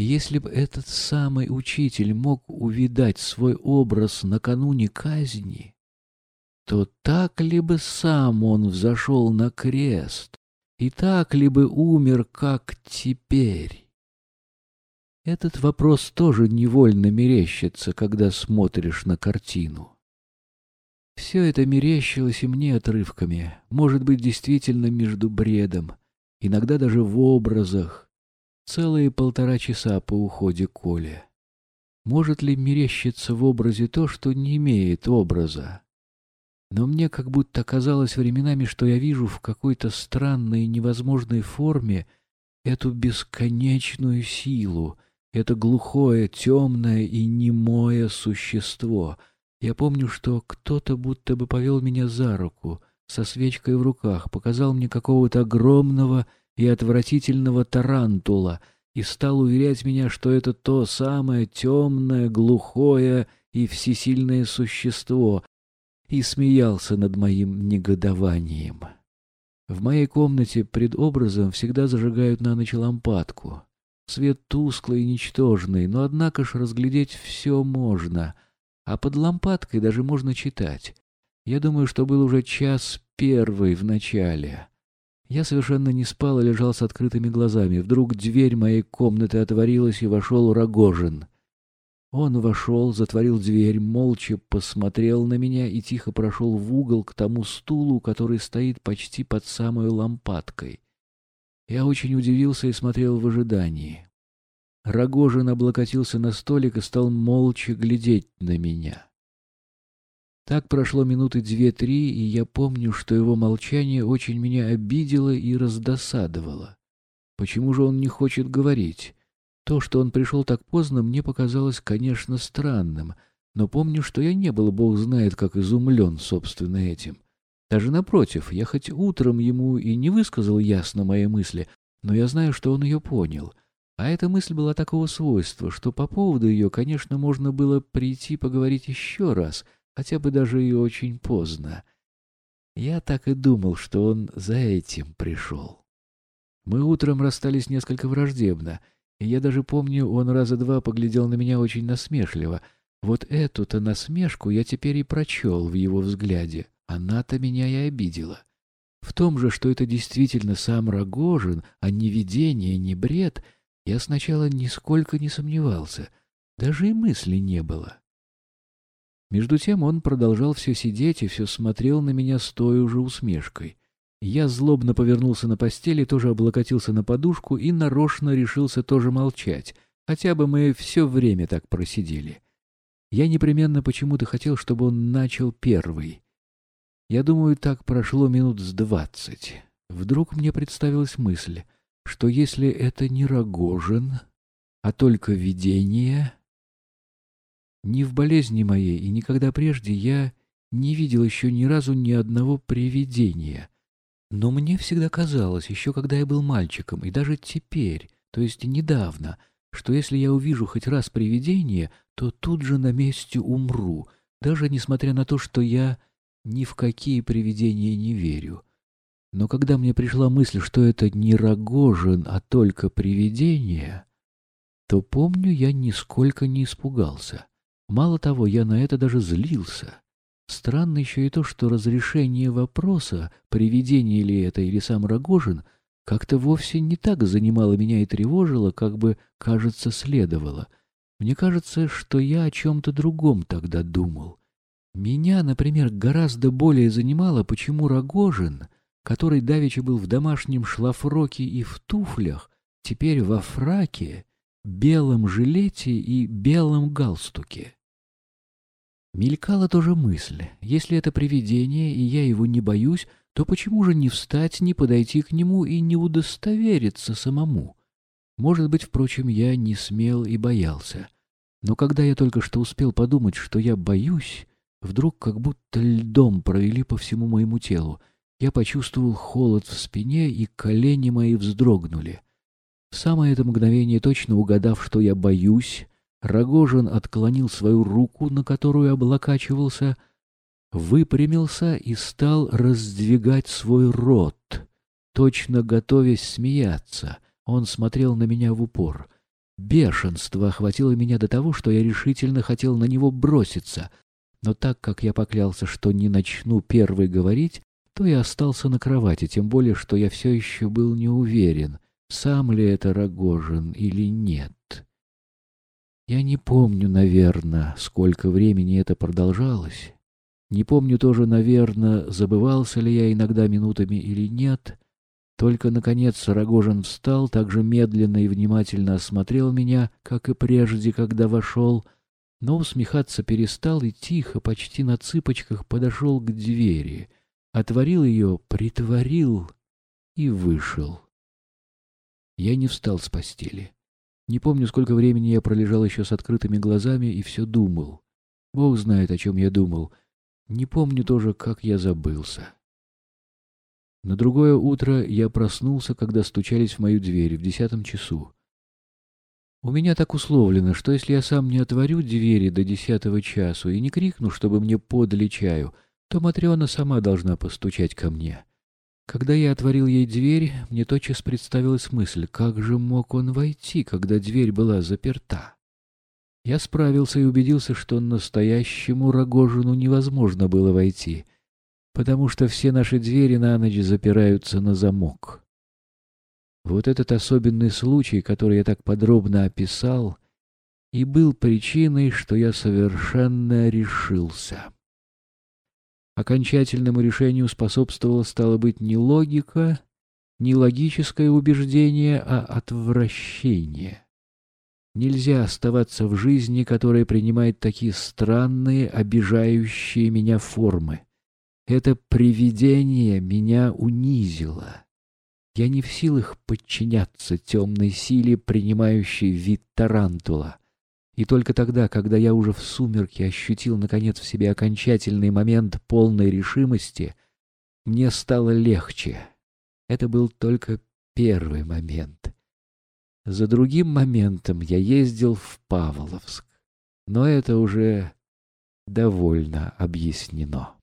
Если бы этот самый учитель мог увидать свой образ накануне казни, то так ли бы сам он взошел на крест, и так ли бы умер, как теперь? Этот вопрос тоже невольно мерещится, когда смотришь на картину. Все это мерещилось и мне отрывками, может быть, действительно между бредом, иногда даже в образах, целые полтора часа по уходе Коли. Может ли мерещиться в образе то, что не имеет образа? Но мне как будто казалось временами, что я вижу в какой-то странной невозможной форме эту бесконечную силу, это глухое, темное и немое существо — я помню, что кто-то будто бы повел меня за руку, со свечкой в руках, показал мне какого-то огромного и отвратительного тарантула и стал уверять меня, что это то самое темное, глухое и всесильное существо, и смеялся над моим негодованием. В моей комнате пред образом всегда зажигают на ночь лампадку. Свет тусклый и ничтожный, но однако ж разглядеть все можно — а под лампадкой даже можно читать. Я думаю, что был уже час первый в начале. Я совершенно не спал и лежал с открытыми глазами. Вдруг дверь моей комнаты отворилась, и вошел Рогожин. Он вошел, затворил дверь, молча посмотрел на меня и тихо прошел в угол к тому стулу, который стоит почти под самой лампадкой. Я очень удивился и смотрел в ожидании. Рогожин облокотился на столик и стал молча глядеть на меня. Так прошло минуты две-три, и я помню, что его молчание очень меня обидело и раздосадовало. Почему же он не хочет говорить? То, что он пришел так поздно, мне показалось, конечно, странным, но помню, что я не был, бог знает, как изумлен, собственно, этим. Даже напротив, я хоть утром ему и не высказал ясно мои мысли, но я знаю, что он ее понял — а эта мысль была такого свойства, что по поводу ее, конечно, можно было прийти поговорить еще раз, хотя бы даже и очень поздно. Я так и думал, что он за этим пришел. Мы утром расстались несколько враждебно, и я даже помню, он раза два поглядел на меня очень насмешливо. Вот эту-то насмешку я теперь и прочел в его взгляде. Она-то меня и обидела. В том же, что это действительно сам Рогожин, а не видение, не бред — я сначала нисколько не сомневался, даже и мысли не было. Между тем он продолжал все сидеть и все смотрел на меня с той уже усмешкой. Я злобно повернулся на постели, тоже облокотился на подушку и нарочно решился тоже молчать, хотя бы мы все время так просидели. Я непременно почему-то хотел, чтобы он начал первый. Я думаю, так прошло минут с двадцать. Вдруг мне представилась мысль — что если это не Рогожин, а только видение... Ни в болезни моей и никогда прежде я не видел еще ни разу ни одного привидения. Но мне всегда казалось, еще когда я был мальчиком, и даже теперь, то есть недавно, что если я увижу хоть раз привидение, то тут же на месте умру, даже несмотря на то, что я ни в какие привидения не верю. Но когда мне пришла мысль, что это не Рогожин, а только привидение, то, помню, я нисколько не испугался. Мало того, я на это даже злился. Странно еще и то, что разрешение вопроса, привидение ли это или сам Рогожин, как-то вовсе не так занимало меня и тревожило, как бы, кажется, следовало. Мне кажется, что я о чем-то другом тогда думал. Меня, например, гораздо более занимало, почему Рогожин — который давеча был в домашнем шлафроке и в туфлях, теперь во фраке, белом жилете и белом галстуке. Мелькала тоже мысль, если это привидение, и я его не боюсь, то почему же не встать, не подойти к нему и не удостовериться самому? Может быть, впрочем, я не смел и боялся. Но когда я только что успел подумать, что я боюсь, вдруг как будто льдом провели по всему моему телу, я почувствовал холод в спине, и колени мои вздрогнули. В самое это мгновение, точно угадав, что я боюсь, Рогожин отклонил свою руку, на которую облокачивался, выпрямился и стал раздвигать свой рот, точно готовясь смеяться. Он смотрел на меня в упор. Бешенство охватило меня до того, что я решительно хотел на него броситься. Но так как я поклялся, что не начну первый говорить, то и остался на кровати, тем более, что я все еще был не уверен, сам ли это Рогожин или нет. Я не помню, наверное, сколько времени это продолжалось. Не помню тоже, наверное, забывался ли я иногда минутами или нет. Только, наконец, Рогожин встал, так же медленно и внимательно осмотрел меня, как и прежде, когда вошел, но усмехаться перестал и тихо, почти на цыпочках, подошел к двери, отворил ее, притворил и вышел. Я не встал с постели. Не помню, сколько времени я пролежал еще с открытыми глазами и все думал. Бог знает, о чем я думал. Не помню тоже, как я забылся. На другое утро я проснулся, когда стучались в мою дверь в десятом часу. У меня так условлено, что если я сам не отворю двери до десятого часу и не крикну, чтобы мне подали чаю, то Матриона сама должна постучать ко мне. Когда я отворил ей дверь, мне тотчас представилась мысль, как же мог он войти, когда дверь была заперта. Я справился и убедился, что настоящему Рогожину невозможно было войти, потому что все наши двери на ночь запираются на замок. Вот этот особенный случай, который я так подробно описал, и был причиной, что я совершенно решился. Окончательному решению способствовала, стало быть, не логика, не логическое убеждение, а отвращение. Нельзя оставаться в жизни, которая принимает такие странные, обижающие меня формы. Это привидение меня унизило. Я не в силах подчиняться темной силе, принимающей вид тарантула. И только тогда, когда я уже в сумерке ощутил, наконец, в себе окончательный момент полной решимости, мне стало легче. Это был только первый момент. За другим моментом я ездил в Павловск, но это уже довольно объяснено.